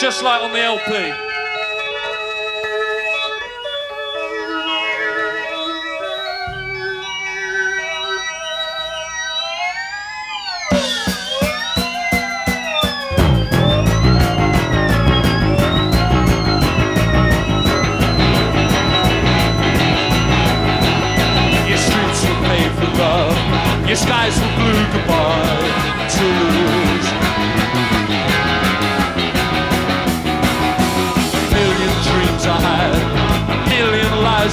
just like on the LP. Your streets paved with love. Your skies were blue goodbye to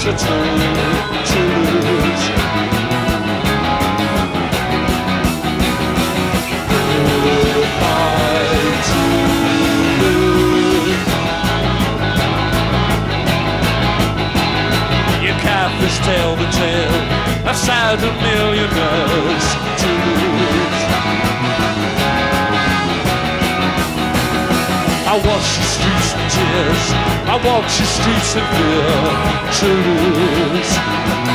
lies I told to lose. Calf tell the tale of sad millionaires I watch the streets in tears. I walk the streets in fear to.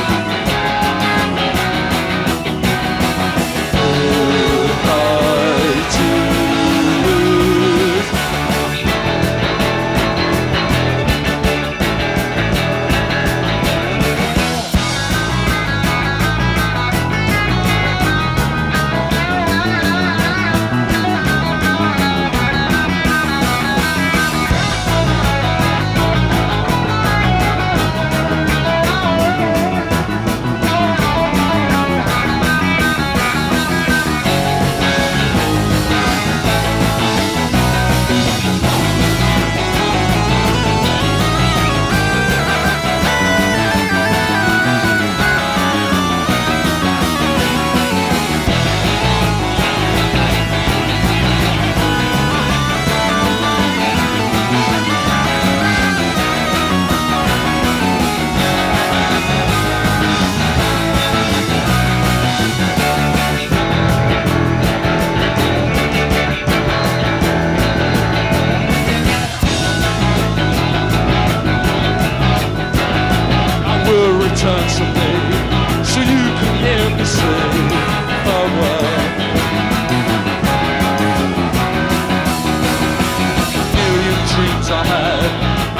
Dreams I had,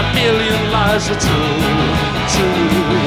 a million lies I told to